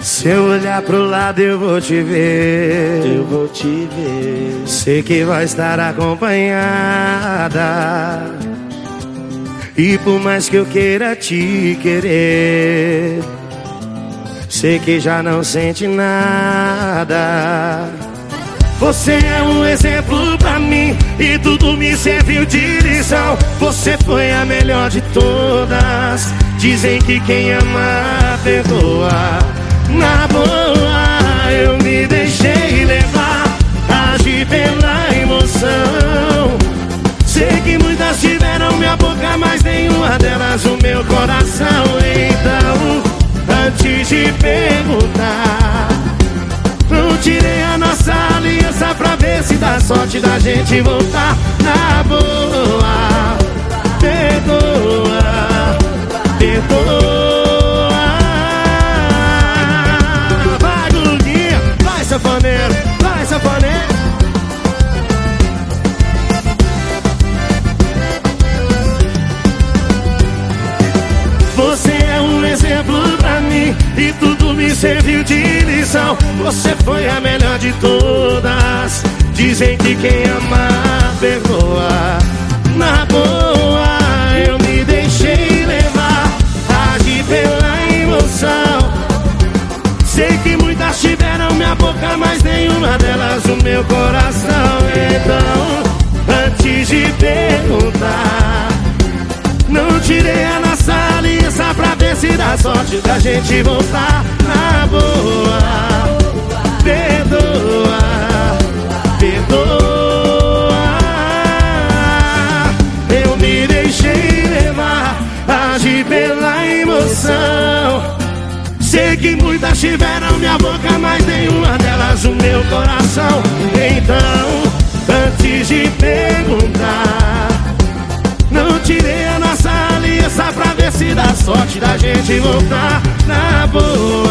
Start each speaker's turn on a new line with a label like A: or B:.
A: Se eu olhar pro lado eu vou te ver.
B: Eu vou te ver.
A: Sei que vai estar acompanhada. E por mais que eu queira te querer, sei que já não sente nada. Você é um exemplo pra mim e tudo me serviu de lição. Você foi a melhor de todas. Dizem que quem ama perdoa. Perguntar, não tirei a nossa aliança pra ver se dá sorte da gente voltar na boa. Perdoa, perdoa. Vai, Guluguinha, vai, sanfoneiro, vai, sanfoneiro. Você é um exemplo pra mim e me serviu de lição. Você foi a melhor de todas. Dizem que quem ama perdoa. Na boa, eu me deixei levar, agi pela emoção. Sei que muitas tiveram minha boca, mas nenhuma delas o meu coração. Então, sorte da gente voltar na boa. Perdoa, perdoa. Eu me deixei levar, agi pela emoção. Sei que muitas tiveram minha boca, mas dá sorte da gente voltar na boa.